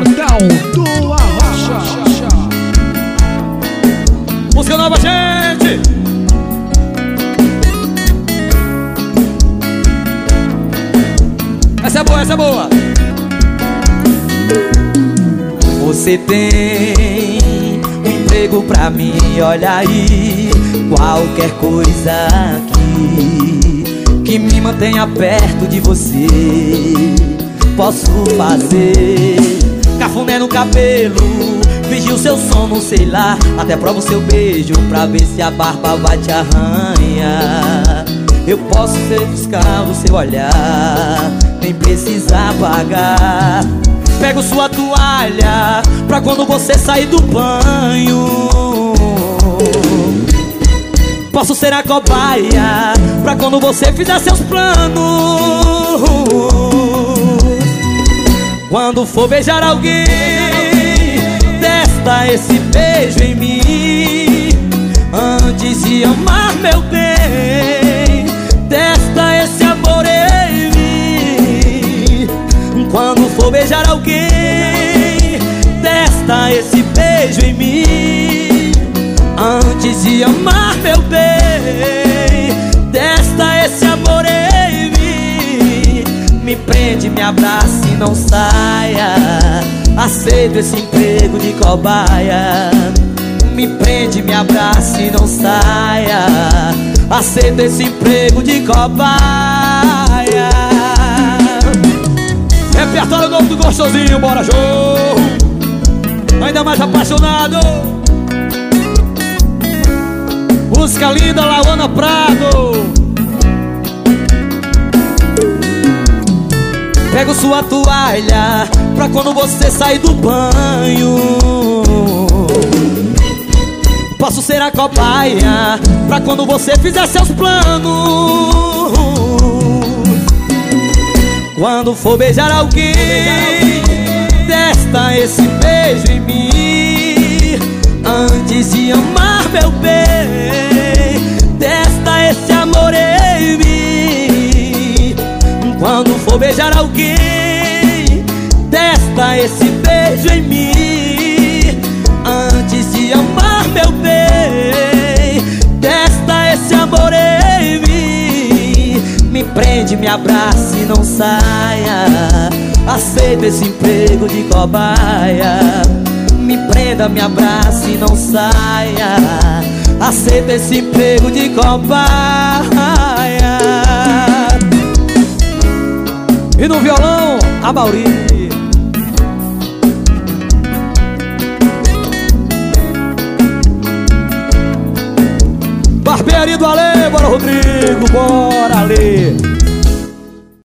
Portal do Arrocha. Música nova, gente! Essa é boa, essa é boa! Você tem um emprego pra mim, olha aí Qualquer coisa aqui Que me mantenha perto de você Posso fazer Cafuné no cabelo. Fingir o seu sono, sei lá Até prova o seu beijo Pra ver se a barba vai te arranhar. Eu posso ser do seu olhar Nem precisar pagar. Pego sua toalha Pra quando você sair do banho. Posso ser a cobaia Pra quando você fizer seus planos Quando for beijar alguém Testa esse beijo em mim. Antes de amar meu bem Testa esse amor em mim. Quando for beijar alguém Testa esse beijo em mim. Antes de amar meu bem Testa esse amor em mim me abraça e não saia Aceito esse emprego de cobaia Me prende, me abraça e não saia Aceito esse emprego de cobaia Repertório novo do gostosinho, bora show! Ainda mais apaixonado! Música linda, Lauana Prado! Pego sua toalha pra quando você sair do banho. Posso ser a cobaia pra quando você fizer seus planos. Quando for beijar alguém Testa esse beijo em mim. Antes de amar for beijar alguém Testa esse beijo em mim. Antes de amar meu bem Testa esse amor em mim. Me prende, me abraça e não saia. Aceita esse emprego de cobaia. Me prenda, me abraça e não saia. Aceita esse emprego de cobaia E no violão, a Mauri. Barbearia do Ale, bora Rodrigo, bora Ale.